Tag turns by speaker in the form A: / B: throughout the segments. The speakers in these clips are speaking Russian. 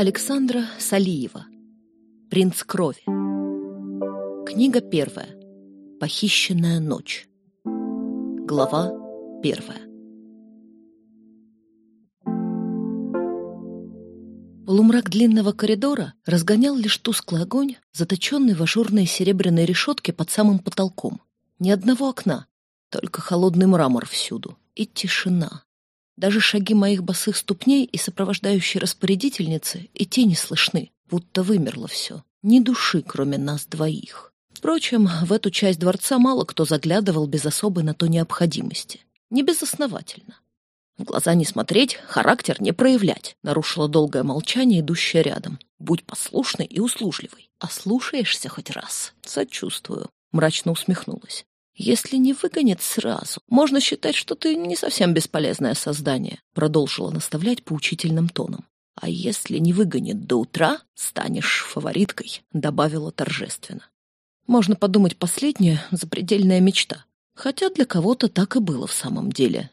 A: Александра Салиева. «Принц крови» Книга первая. «Похищенная ночь» Глава первая. Полумрак длинного коридора разгонял лишь тусклый огонь, заточенный в ажурные серебряные решетки под самым потолком. Ни одного окна, только холодный мрамор всюду и тишина. Даже шаги моих босых ступней и сопровождающей распорядительницы и те не слышны, будто вымерло все. Ни души, кроме нас двоих. Впрочем, в эту часть дворца мало кто заглядывал без особой на то необходимости. Не безосновательно. В глаза не смотреть, характер не проявлять, нарушила долгое молчание, идущее рядом. Будь послушной и услужливой. А слушаешься хоть раз? Сочувствую. Мрачно усмехнулась. «Если не выгонят сразу, можно считать, что ты не совсем бесполезное создание», продолжила наставлять поучительным тоном. «А если не выгонят до утра, станешь фавориткой», добавила торжественно. Можно подумать, последняя — запредельная мечта. Хотя для кого-то так и было в самом деле.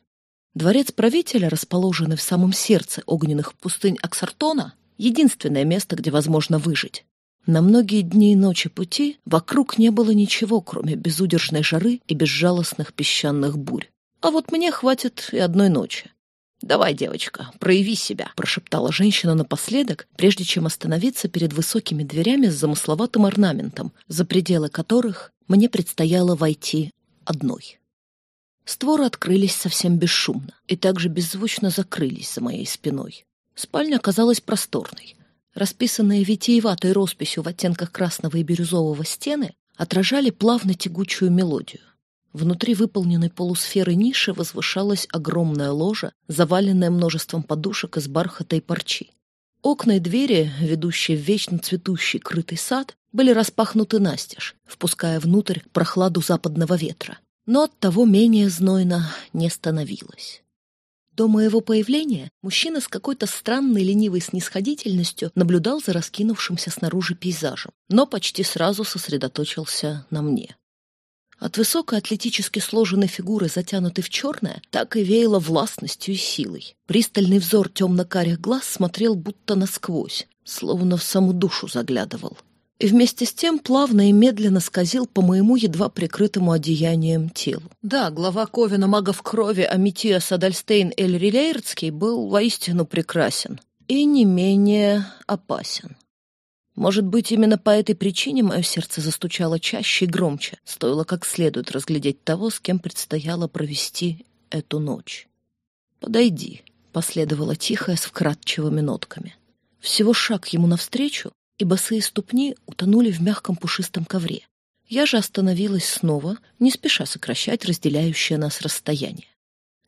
A: Дворец правителя, расположенный в самом сердце огненных пустынь Аксартона, единственное место, где возможно выжить. На многие дни и ночи пути вокруг не было ничего, кроме безудержной жары и безжалостных песчаных бурь. А вот мне хватит и одной ночи. «Давай, девочка, прояви себя», — прошептала женщина напоследок, прежде чем остановиться перед высокими дверями с замысловатым орнаментом, за пределы которых мне предстояло войти одной. Створы открылись совсем бесшумно и также беззвучно закрылись за моей спиной. Спальня оказалась просторной — Расписанные витиеватой росписью в оттенках красного и бирюзового стены отражали плавно тягучую мелодию. Внутри выполненной полусферы ниши возвышалась огромная ложа, заваленная множеством подушек из бархата и парчи. Окна и двери, ведущие в вечно цветущий крытый сад, были распахнуты настежь, впуская внутрь прохладу западного ветра. Но от того менее знойно не становилось. До моего появления мужчина с какой-то странной ленивой снисходительностью наблюдал за раскинувшимся снаружи пейзажем, но почти сразу сосредоточился на мне. От высокой атлетически сложенной фигуры, затянутой в черное, так и веяло властностью и силой. Пристальный взор темно-карих глаз смотрел будто насквозь, словно в саму душу заглядывал и вместе с тем плавно и медленно скользил по моему едва прикрытому одеянием телу. Да, глава Ковина магов крови Аметия Садальстейн Эль Рилейрдский был воистину прекрасен и не менее опасен. Может быть, именно по этой причине мое сердце застучало чаще и громче, стоило как следует разглядеть того, с кем предстояло провести эту ночь. «Подойди», — последовала тихая с вкрадчивыми нотками. Всего шаг ему навстречу, и босые ступни утонули в мягком пушистом ковре. Я же остановилась снова, не спеша сокращать разделяющее нас расстояние.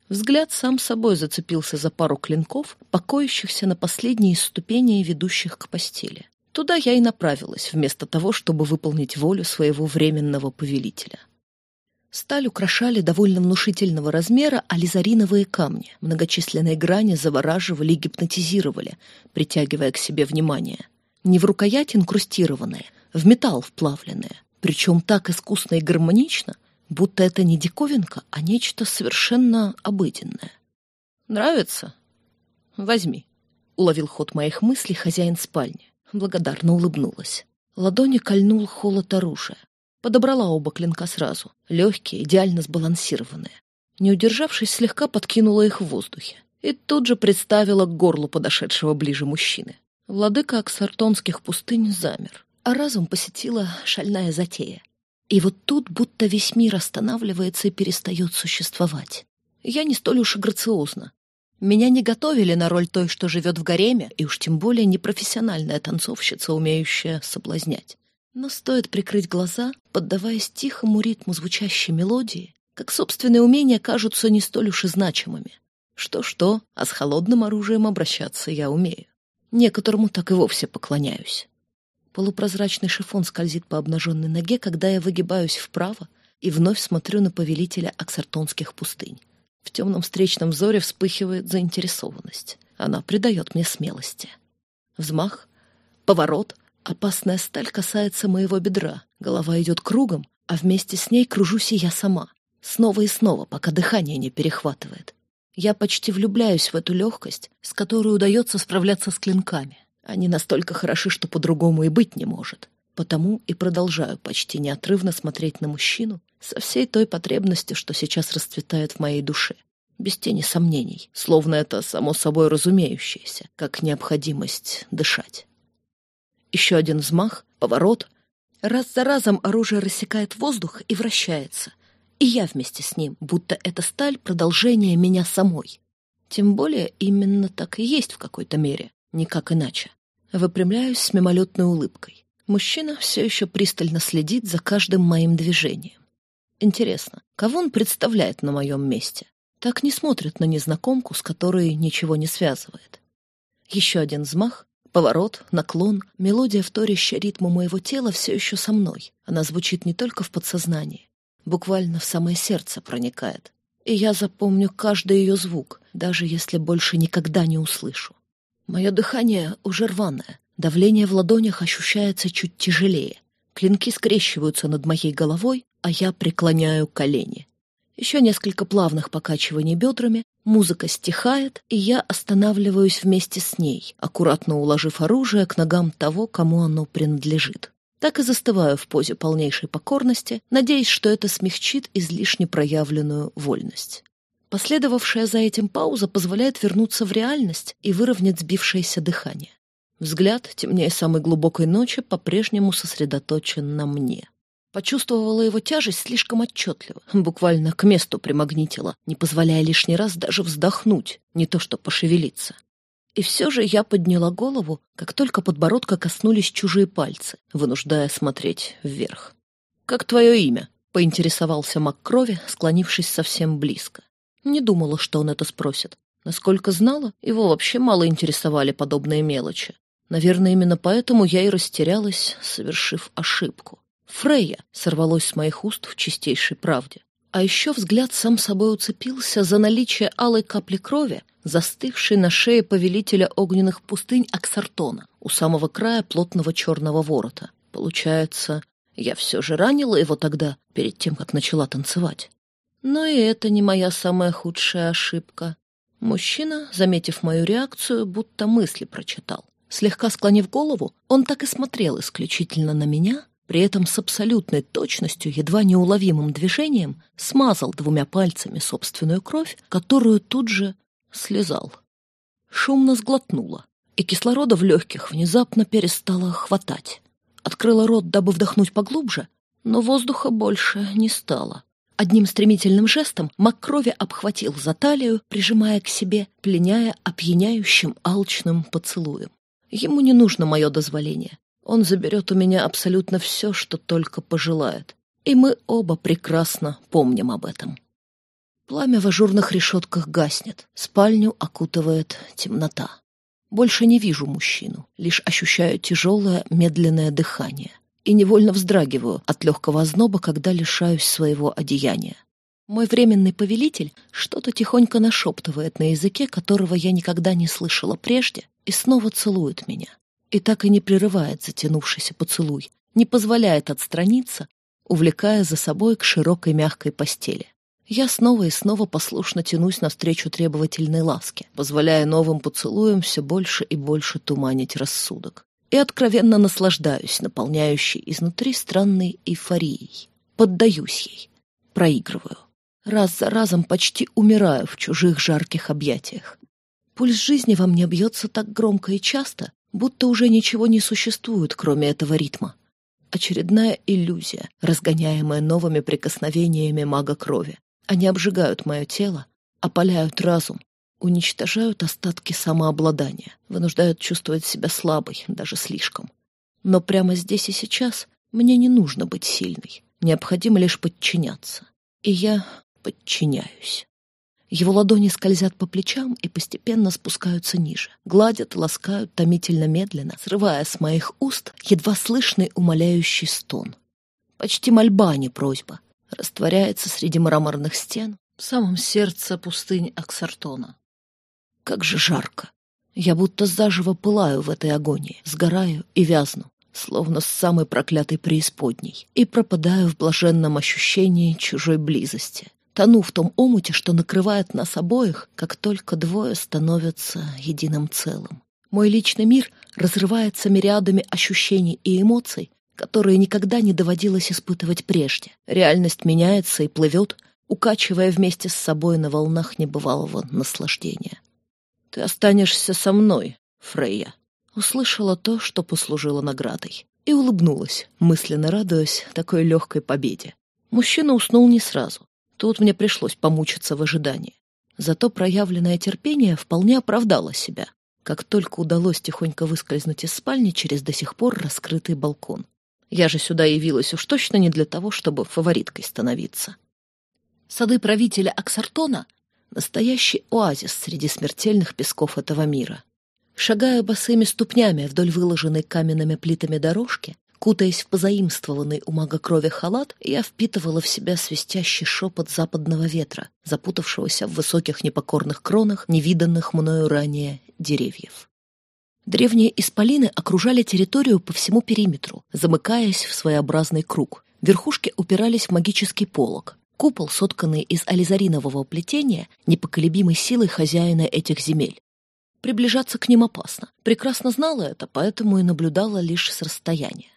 A: Взгляд сам собой зацепился за пару клинков, покоящихся на последней из ступеней, ведущих к постели. Туда я и направилась, вместо того, чтобы выполнить волю своего временного повелителя. Сталь украшали довольно внушительного размера ализариновые камни. Многочисленные грани завораживали и гипнотизировали, притягивая к себе внимание не в рукоять инкрустированные, в металл вплавленные, причем так искусно и гармонично, будто это не диковинка, а нечто совершенно обыденное. «Нравится? Возьми», — уловил ход моих мыслей хозяин спальни. Благодарно улыбнулась. Ладони кольнул холод оружия. Подобрала оба клинка сразу, легкие, идеально сбалансированные. Не удержавшись, слегка подкинула их в воздухе и тут же представила к горлу подошедшего ближе мужчины. Владыка Аксартонских пустынь замер, а разум посетила шальная затея. И вот тут будто весь мир останавливается и перестает существовать. Я не столь уж и грациозна. Меня не готовили на роль той, что живет в гареме, и уж тем более не профессиональная танцовщица, умеющая соблазнять. Но стоит прикрыть глаза, поддаваясь тихому ритму звучащей мелодии, как собственные умения кажутся не столь уж и значимыми. Что-что, а с холодным оружием обращаться я умею. Некоторому так и вовсе поклоняюсь. Полупрозрачный шифон скользит по обнаженной ноге, когда я выгибаюсь вправо и вновь смотрю на повелителя аксартонских пустынь. В темном встречном взоре вспыхивает заинтересованность. Она придает мне смелости. Взмах, поворот, опасная сталь касается моего бедра. Голова идет кругом, а вместе с ней кружусь и я сама. Снова и снова, пока дыхание не перехватывает. Я почти влюбляюсь в эту легкость, с которой удается справляться с клинками. Они настолько хороши, что по-другому и быть не может. Потому и продолжаю почти неотрывно смотреть на мужчину со всей той потребностью, что сейчас расцветает в моей душе. Без тени сомнений, словно это само собой разумеющееся, как необходимость дышать. Еще один взмах, поворот. Раз за разом оружие рассекает воздух и вращается. И я вместе с ним, будто эта сталь — продолжение меня самой. Тем более именно так и есть в какой-то мере, никак иначе. Выпрямляюсь с мимолетной улыбкой. Мужчина все еще пристально следит за каждым моим движением. Интересно, кого он представляет на моем месте? Так не смотрит на незнакомку, с которой ничего не связывает. Еще один взмах, поворот, наклон, мелодия, вторящая ритму моего тела, все еще со мной. Она звучит не только в подсознании, буквально в самое сердце проникает. И я запомню каждый ее звук, даже если больше никогда не услышу. Мое дыхание уже рваное, Давление в ладонях ощущается чуть тяжелее. Клинки скрещиваются над моей головой, а я преклоняю колени. Еще несколько плавных покачиваний бедрами, музыка стихает, и я останавливаюсь вместе с ней, аккуратно уложив оружие к ногам того, кому оно принадлежит. Так и застываю в позе полнейшей покорности, надеясь, что это смягчит излишне проявленную вольность. Последовавшая за этим пауза позволяет вернуться в реальность и выровнять сбившееся дыхание. Взгляд, темнее самой глубокой ночи, по-прежнему сосредоточен на мне. Почувствовала его тяжесть слишком отчетливо, буквально к месту примагнитила, не позволяя лишний раз даже вздохнуть, не то что пошевелиться. И все же я подняла голову, как только подбородка коснулись чужие пальцы, вынуждая смотреть вверх. «Как твое имя?» — поинтересовался Мак Крови, склонившись совсем близко. Не думала, что он это спросит. Насколько знала, его вообще мало интересовали подобные мелочи. Наверное, именно поэтому я и растерялась, совершив ошибку. Фрейя сорвалось с моих уст в чистейшей правде. А еще взгляд сам собой уцепился за наличие алой капли крови, застывшей на шее повелителя огненных пустынь Аксартона, у самого края плотного черного ворота. Получается, я все же ранила его тогда, перед тем, как начала танцевать. Но и это не моя самая худшая ошибка. Мужчина, заметив мою реакцию, будто мысли прочитал. Слегка склонив голову, он так и смотрел исключительно на меня, при этом с абсолютной точностью, едва неуловимым движением, смазал двумя пальцами собственную кровь, которую тут же слезал. Шумно сглотнула, и кислорода в легких внезапно перестало хватать. Открыла рот, дабы вдохнуть поглубже, но воздуха больше не стало. Одним стремительным жестом Маккрови обхватил за талию, прижимая к себе, пленяя опьяняющим алчным поцелуем. Ему не нужно мое дозволение. Он заберет у меня абсолютно все, что только пожелает. И мы оба прекрасно помним об этом. Пламя в ажурных решетках гаснет, спальню окутывает темнота. Больше не вижу мужчину, лишь ощущаю тяжелое, медленное дыхание и невольно вздрагиваю от легкого озноба, когда лишаюсь своего одеяния. Мой временный повелитель что-то тихонько нашептывает на языке, которого я никогда не слышала прежде, и снова целует меня. И так и не прерывает затянувшийся поцелуй, не позволяет отстраниться, увлекая за собой к широкой мягкой постели. Я снова и снова послушно тянусь навстречу требовательной ласке, позволяя новым поцелуям все больше и больше туманить рассудок. И откровенно наслаждаюсь наполняющей изнутри странной эйфорией. Поддаюсь ей, проигрываю. Раз за разом почти умираю в чужих жарких объятиях. Пульс жизни во мне бьется так громко и часто, будто уже ничего не существует, кроме этого ритма. Очередная иллюзия, разгоняемая новыми прикосновениями мага крови. Они обжигают мое тело, опаляют разум, уничтожают остатки самообладания, вынуждают чувствовать себя слабой, даже слишком. Но прямо здесь и сейчас мне не нужно быть сильной, необходимо лишь подчиняться. И я подчиняюсь. Его ладони скользят по плечам и постепенно спускаются ниже, гладят, ласкают томительно медленно, срывая с моих уст едва слышный умоляющий стон. Почти мольба, а не просьба. Растворяется среди мраморных стен в самом сердце пустынь Аксартона. Как же жарко! Я будто заживо пылаю в этой агонии, сгораю и вязну, словно с самой проклятой преисподней, и пропадаю в блаженном ощущении чужой близости, тону в том омуте, что накрывает нас обоих, как только двое становятся единым целым. Мой личный мир разрывается мириадами ощущений и эмоций, которые никогда не доводилось испытывать прежде. Реальность меняется и плывет, укачивая вместе с собой на волнах небывалого наслаждения. «Ты останешься со мной, Фрейя», услышала то, что послужило наградой, и улыбнулась, мысленно радуясь такой легкой победе. Мужчина уснул не сразу. Тут мне пришлось помучиться в ожидании. Зато проявленное терпение вполне оправдало себя, как только удалось тихонько выскользнуть из спальни через до сих пор раскрытый балкон. Я же сюда явилась уж точно не для того, чтобы фавориткой становиться. Сады правителя Аксартона — настоящий оазис среди смертельных песков этого мира. Шагая босыми ступнями вдоль выложенной каменными плитами дорожки, Кутаясь в позаимствованный у мага крови халат, я впитывала в себя свистящий шепот западного ветра, запутавшегося в высоких непокорных кронах невиданных мною ранее деревьев. Древние исполины окружали территорию по всему периметру, замыкаясь в своеобразный круг. Верхушки упирались в магический полог. Купол, сотканный из ализаринового плетения, непоколебимой силой хозяина этих земель. Приближаться к ним опасно. Прекрасно знала это, поэтому и наблюдала лишь с расстояния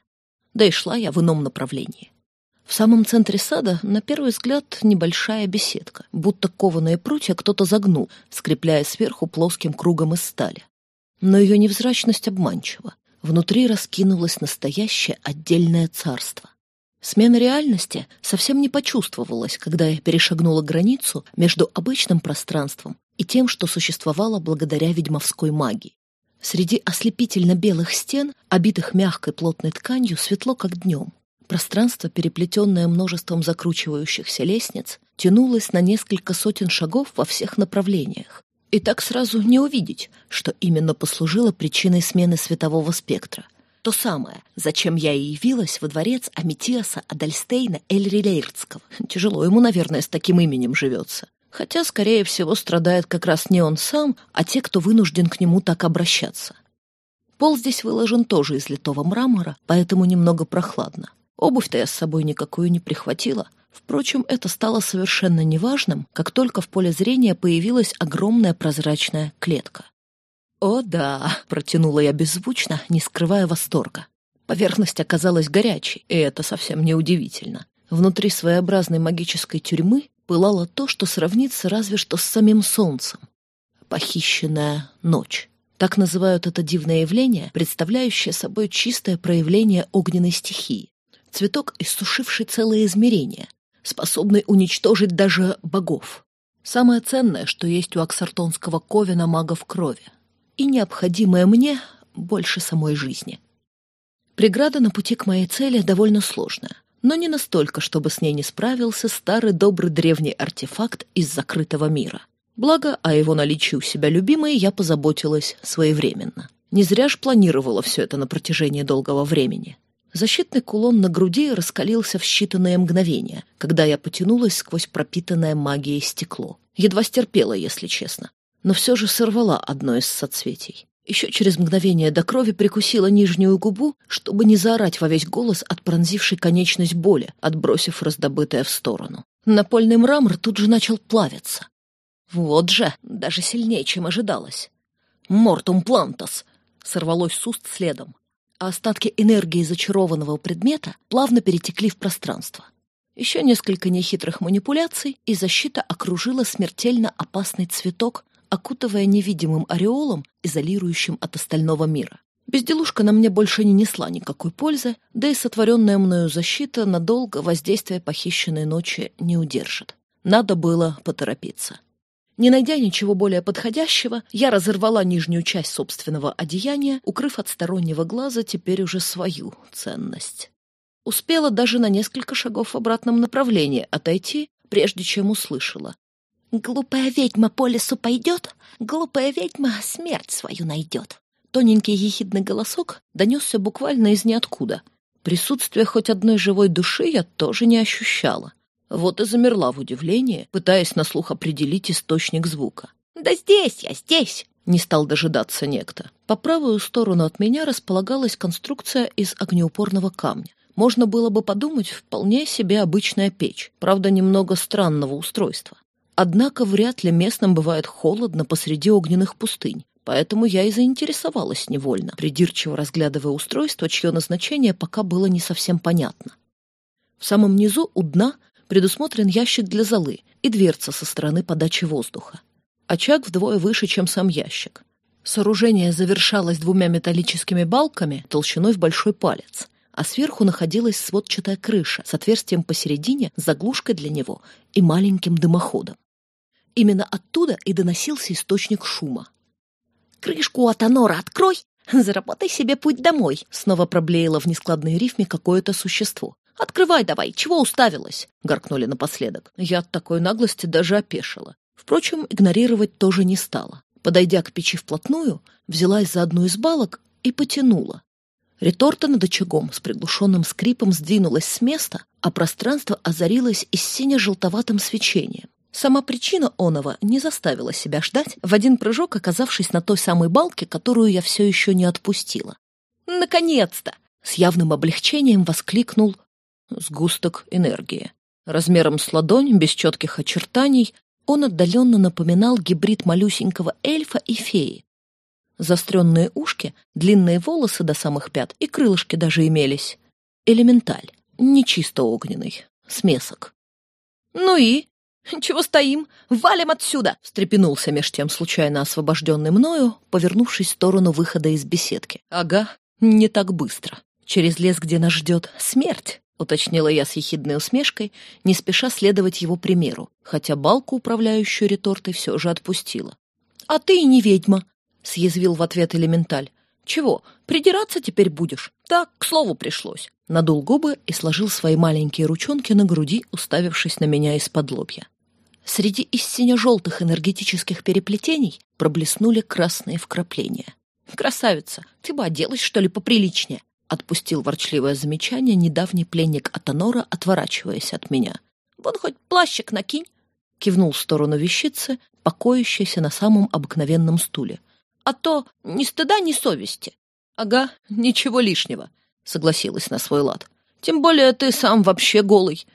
A: да и шла я в ином направлении. В самом центре сада, на первый взгляд, небольшая беседка, будто кованые прутья кто-то загнул, скрепляя сверху плоским кругом из стали. Но ее невзрачность обманчива. Внутри раскинулось настоящее отдельное царство. Смена реальности совсем не почувствовалась, когда я перешагнула границу между обычным пространством и тем, что существовало благодаря ведьмовской магии. Среди ослепительно-белых стен, обитых мягкой плотной тканью, светло, как днем. Пространство, переплетенное множеством закручивающихся лестниц, тянулось на несколько сотен шагов во всех направлениях. И так сразу не увидеть, что именно послужило причиной смены светового спектра. То самое, зачем я и явилась во дворец Аметиаса Адальстейна Эльрилейрдского. Тяжело ему, наверное, с таким именем живется хотя, скорее всего, страдает как раз не он сам, а те, кто вынужден к нему так обращаться. Пол здесь выложен тоже из литого мрамора, поэтому немного прохладно. Обувь-то я с собой никакую не прихватила. Впрочем, это стало совершенно неважным, как только в поле зрения появилась огромная прозрачная клетка. «О да!» — протянула я беззвучно, не скрывая восторга. Поверхность оказалась горячей, и это совсем не удивительно. Внутри своеобразной магической тюрьмы пылало то, что сравнится разве что с самим солнцем. Похищенная ночь. Так называют это дивное явление, представляющее собой чистое проявление огненной стихии. Цветок, иссушивший целое измерение, способный уничтожить даже богов. Самое ценное, что есть у аксартонского ковена магов крови. И необходимое мне больше самой жизни. Преграда на пути к моей цели довольно сложная но не настолько, чтобы с ней не справился старый добрый древний артефакт из закрытого мира. Благо, о его наличии у себя любимой я позаботилась своевременно. Не зря ж планировала все это на протяжении долгого времени. Защитный кулон на груди раскалился в считанные мгновения, когда я потянулась сквозь пропитанное магией стекло. Едва стерпела, если честно. Но все же сорвала одно из соцветий. Еще через мгновение до крови прикусила нижнюю губу, чтобы не заорать во весь голос от пронзившей конечность боли, отбросив раздобытое в сторону. Напольный мрамор тут же начал плавиться. Вот же, даже сильнее, чем ожидалось. «Мортум плантас!» сорвалось с уст следом, а остатки энергии зачарованного предмета плавно перетекли в пространство. Еще несколько нехитрых манипуляций, и защита окружила смертельно опасный цветок, окутывая невидимым ореолом, изолирующим от остального мира. Безделушка на мне больше не несла никакой пользы, да и сотворенная мною защита надолго воздействие похищенной ночи не удержит. Надо было поторопиться. Не найдя ничего более подходящего, я разорвала нижнюю часть собственного одеяния, укрыв от стороннего глаза теперь уже свою ценность. Успела даже на несколько шагов в обратном направлении отойти, прежде чем услышала. «Глупая ведьма по лесу пойдет, глупая ведьма смерть свою найдет». Тоненький ехидный голосок донесся буквально из ниоткуда. Присутствие хоть одной живой души я тоже не ощущала. Вот и замерла в удивлении, пытаясь на слух определить источник звука. «Да здесь я, здесь!» — не стал дожидаться некто. По правую сторону от меня располагалась конструкция из огнеупорного камня. Можно было бы подумать, вполне себе обычная печь, правда, немного странного устройства. Однако вряд ли местным бывает холодно посреди огненных пустынь, Поэтому я и заинтересовалась невольно, придирчиво разглядывая устройство, чье назначение пока было не совсем понятно. В самом низу у дна предусмотрен ящик для золы и дверца со стороны подачи воздуха. Очаг вдвое выше, чем сам ящик. Сооружение завершалось двумя металлическими балками толщиной в большой палец, а сверху находилась сводчатая крыша с отверстием посередине, заглушкой для него и маленьким дымоходом. Именно оттуда и доносился источник шума. «Крышку от Анора открой! Заработай себе путь домой!» Снова проблеяло в нескладной рифме какое-то существо. «Открывай давай! Чего уставилась?» — горкнули напоследок. Я от такой наглости даже опешила. Впрочем, игнорировать тоже не стала. Подойдя к печи вплотную, взялась за одну из балок и потянула. Реторта над очагом с приглушенным скрипом сдвинулась с места, а пространство озарилось и сине-желтоватым свечением. Сама причина оного не заставила себя ждать, в один прыжок оказавшись на той самой балке, которую я все еще не отпустила. «Наконец-то!» — с явным облегчением воскликнул сгусток энергии. Размером с ладонь, без четких очертаний, он отдаленно напоминал гибрид малюсенького эльфа и феи. Заостренные ушки, длинные волосы до самых пят и крылышки даже имелись. Элементаль, не чисто огненный, смесок. «Ну и?» «Чего стоим? Валим отсюда!» — встрепенулся меж тем случайно освобожденный мною, повернувшись в сторону выхода из беседки. «Ага, не так быстро. Через лес, где нас ждет смерть», — уточнила я с ехидной усмешкой, не спеша следовать его примеру, хотя балку, управляющую ретортой, все же отпустила. «А ты и не ведьма», — съязвил в ответ элементаль. «Чего, придираться теперь будешь? Так, к слову, пришлось». Надул губы и сложил свои маленькие ручонки на груди, уставившись на меня из-под лобья. Среди истинно желтых энергетических переплетений проблеснули красные вкрапления. «Красавица, ты бы оделась, что ли, поприличнее?» Отпустил ворчливое замечание недавний пленник Атонора, отворачиваясь от меня. «Вон хоть плащик накинь!» Кивнул в сторону вещицы, покоящейся на самом обыкновенном стуле. «А то ни стыда, ни совести!» «Ага, ничего лишнего», — согласилась на свой лад. «Тем более ты сам вообще голый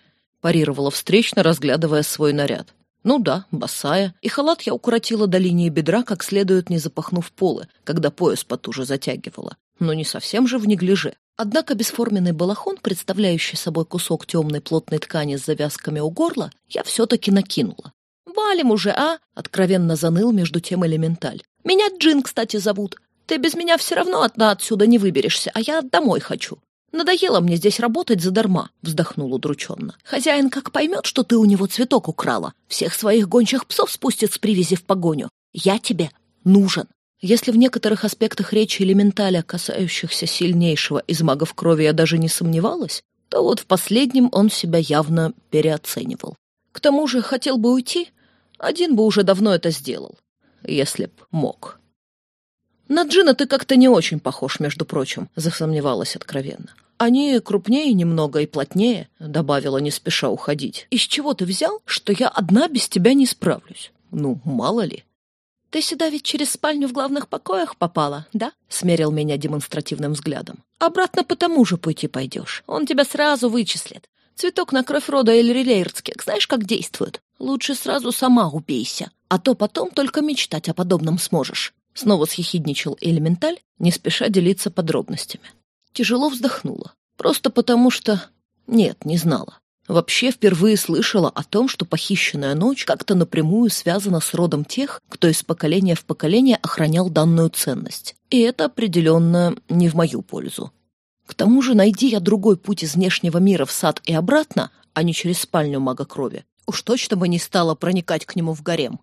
A: парировала встречно, разглядывая свой наряд. Ну да, босая, и халат я укоротила до линии бедра, как следует не запахнув полы, когда пояс потуже затягивала. Но не совсем же в неглиже. Однако бесформенный балахон, представляющий собой кусок темной плотной ткани с завязками у горла, я все-таки накинула. «Валим уже, а?» — откровенно заныл между тем элементаль. «Меня Джин, кстати, зовут. Ты без меня все равно одна отсюда не выберешься, а я домой хочу. «Надоело мне здесь работать задарма», — вздохнул удрученно. «Хозяин как поймет, что ты у него цветок украла, всех своих гончих псов спустит с привязи в погоню. Я тебе нужен». Если в некоторых аспектах речи элементаля, касающихся сильнейшего из магов крови, я даже не сомневалась, то вот в последнем он себя явно переоценивал. К тому же хотел бы уйти, один бы уже давно это сделал, если б мог. «На Джина ты как-то не очень похож, между прочим», — засомневалась откровенно. «Они крупнее немного и плотнее», — добавила, не спеша уходить. «Из чего ты взял, что я одна без тебя не справлюсь? Ну, мало ли». «Ты сюда ведь через спальню в главных покоях попала, да?» — смерил меня демонстративным взглядом. «Обратно по тому же пути пойдешь. Он тебя сразу вычислит. Цветок на кровь рода Эльрилейрдских знаешь, как действует? Лучше сразу сама убейся, а то потом только мечтать о подобном сможешь». Снова съехидничал элементаль, не спеша делиться подробностями. Тяжело вздохнула. Просто потому что... Нет, не знала. Вообще впервые слышала о том, что похищенная ночь как-то напрямую связана с родом тех, кто из поколения в поколение охранял данную ценность. И это определенно не в мою пользу. К тому же, найди я другой путь из внешнего мира в сад и обратно, а не через спальню мага крови, уж точно бы не стала проникать к нему в гарем.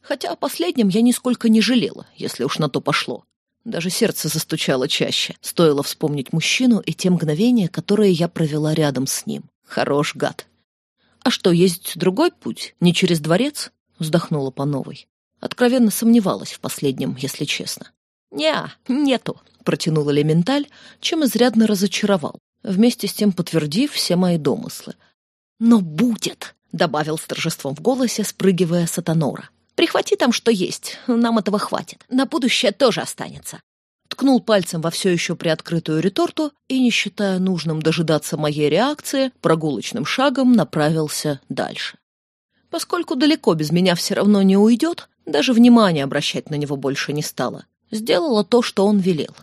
A: Хотя о последнем я нисколько не жалела, если уж на то пошло. Даже сердце застучало чаще. Стоило вспомнить мужчину и те мгновения, которые я провела рядом с ним. Хорош гад. «А что, есть другой путь? Не через дворец?» Вздохнула по новой. Откровенно сомневалась в последнем, если честно. «Не, нету», — протянул элементаль, чем изрядно разочаровал, вместе с тем подтвердив все мои домыслы. «Но будет», — добавил с торжеством в голосе, спрыгивая с Атонора. Прихвати там, что есть, нам этого хватит. На будущее тоже останется. Ткнул пальцем во все еще приоткрытую реторту и, не считая нужным дожидаться моей реакции, прогулочным шагом направился дальше. Поскольку далеко без меня все равно не уйдет, Даже внимания обращать на него больше не стала. Сделала то, что он велел.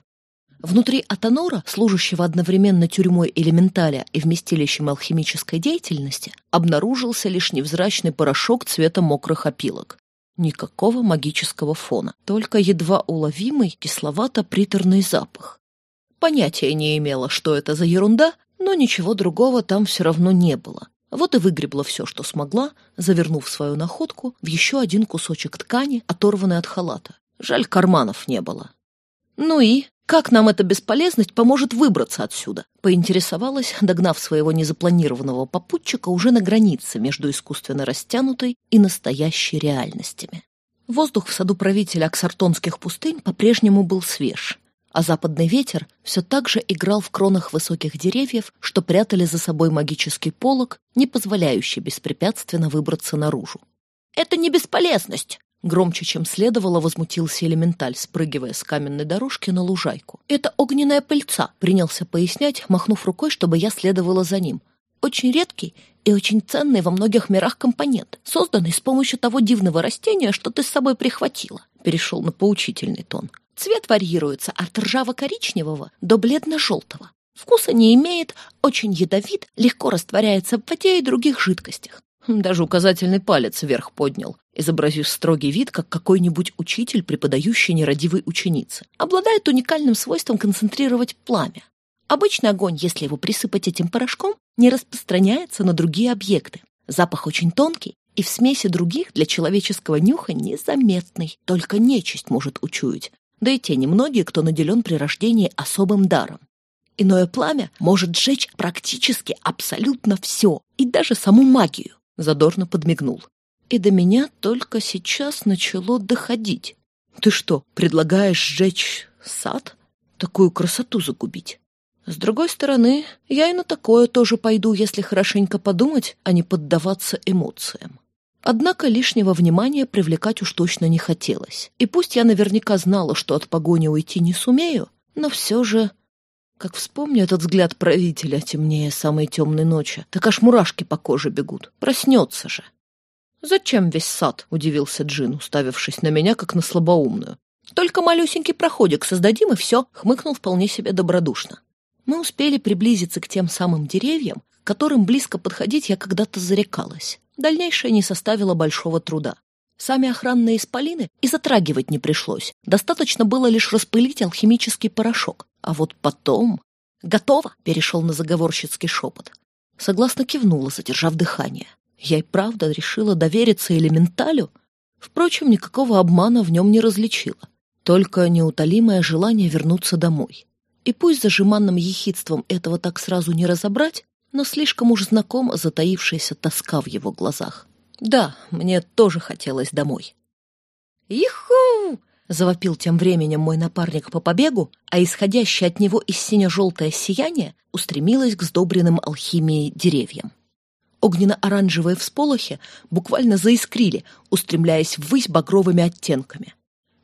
A: Внутри Атонора, служащего одновременно тюрьмой элементаля и вместилищем алхимической деятельности, обнаружился лишь невзрачный порошок цвета мокрых опилок. Никакого магического фона, только едва уловимый кисловато-приторный запах. Понятия не имела, что это за ерунда, но ничего другого там все равно не было. Вот и выгребла все, что смогла, завернув свою находку в еще один кусочек ткани, оторванный от халата. Жаль, карманов не было. Ну и как нам эта бесполезность поможет выбраться отсюда? Поинтересовалась, догнав своего незапланированного попутчика уже на границе между искусственно растянутой и настоящей реальностями. Воздух в саду правителя Аксартонских пустынь по-прежнему был свеж, а западный ветер все так же играл в кронах высоких деревьев, что прятали за собой магический полог, не позволяющий беспрепятственно выбраться наружу. «Это не бесполезность!» Громче, чем следовало, возмутился элементаль, спрыгивая с каменной дорожки на лужайку. «Это огненная пыльца», — принялся пояснять, махнув рукой, чтобы я следовала за ним. «Очень редкий и очень ценный во многих мирах компонент, созданный с помощью того дивного растения, что ты с собой прихватила», — перешел на поучительный тон. «Цвет варьируется от ржаво-коричневого до бледно-желтого. Вкуса не имеет, очень ядовит, легко растворяется в воде и других жидкостях. Даже указательный палец вверх поднял, изобразив строгий вид, как какой-нибудь учитель, преподающий нерадивой ученице. Обладает уникальным свойством концентрировать пламя. Обычный огонь, если его присыпать этим порошком, не распространяется на другие объекты. Запах очень тонкий и в смеси других для человеческого нюха незаметный. Только нечисть может учуять. Да и те немногие, кто наделен при рождении особым даром. Иное пламя может сжечь практически абсолютно все, и даже саму магию. Задорно подмигнул. И до меня только сейчас начало доходить. Ты что, предлагаешь сжечь сад? Такую красоту загубить? С другой стороны, я и на такое тоже пойду, если хорошенько подумать, а не поддаваться эмоциям. Однако лишнего внимания привлекать уж точно не хотелось. И пусть я наверняка знала, что от погони уйти не сумею, но все же... Как вспомню этот взгляд правителя темнее самой темной ночи, так аж мурашки по коже бегут. Проснется же. «Зачем весь сад?» — удивился Джин, уставившись на меня, как на слабоумную. «Только малюсенький проходик создадим, и все», — хмыкнул вполне себе добродушно. Мы успели приблизиться к тем самым деревьям, к которым близко подходить я когда-то зарекалась. Дальнейшее не составило большого труда. Сами охранные исполины и затрагивать не пришлось. Достаточно было лишь распылить алхимический порошок. А вот потом... «Готово!» — перешел на заговорщицкий шепот. Согласно кивнула, задержав дыхание. Я и правда решила довериться элементалю. Впрочем, никакого обмана в нем не различила. Только неутолимое желание вернуться домой. И пусть за жеманным ехидством этого так сразу не разобрать, но слишком уж знакома затаившаяся тоска в его глазах. Да, мне тоже хотелось домой. «Иху!» — завопил тем временем мой напарник по побегу, а исходящее от него из сине-желтое сияние устремилось к сдобренным алхимией деревьям. Огненно-оранжевые всполохи буквально заискрили, устремляясь ввысь багровыми оттенками.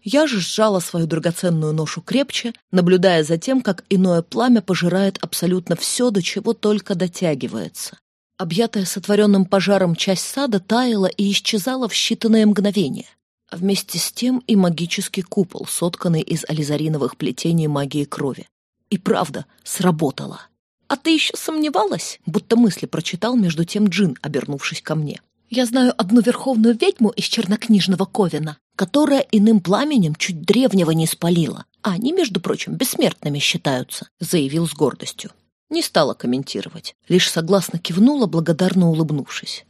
A: Я же сжала свою драгоценную ношу крепче, наблюдая за тем, как иное пламя пожирает абсолютно все, до чего только дотягивается. Объятая сотворенным пожаром часть сада таяла и исчезала в считанные мгновения, а вместе с тем и магический купол, сотканный из ализариновых плетений магии крови. И правда, сработало. «А ты еще сомневалась?» Будто мысли прочитал между тем Джин, обернувшись ко мне. «Я знаю одну верховную ведьму из чернокнижного Ковина, которая иным пламенем чуть древнего не спалила, а они, между прочим, бессмертными считаются», заявил с гордостью. Не стала комментировать, лишь согласно кивнула, благодарно улыбнувшись.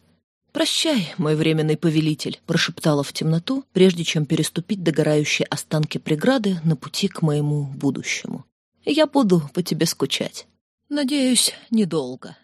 A: «Прощай, мой временный повелитель», — прошептала в темноту, прежде чем переступить догорающие останки преграды на пути к моему будущему. «Я буду по тебе скучать». Надеюсь, недолго.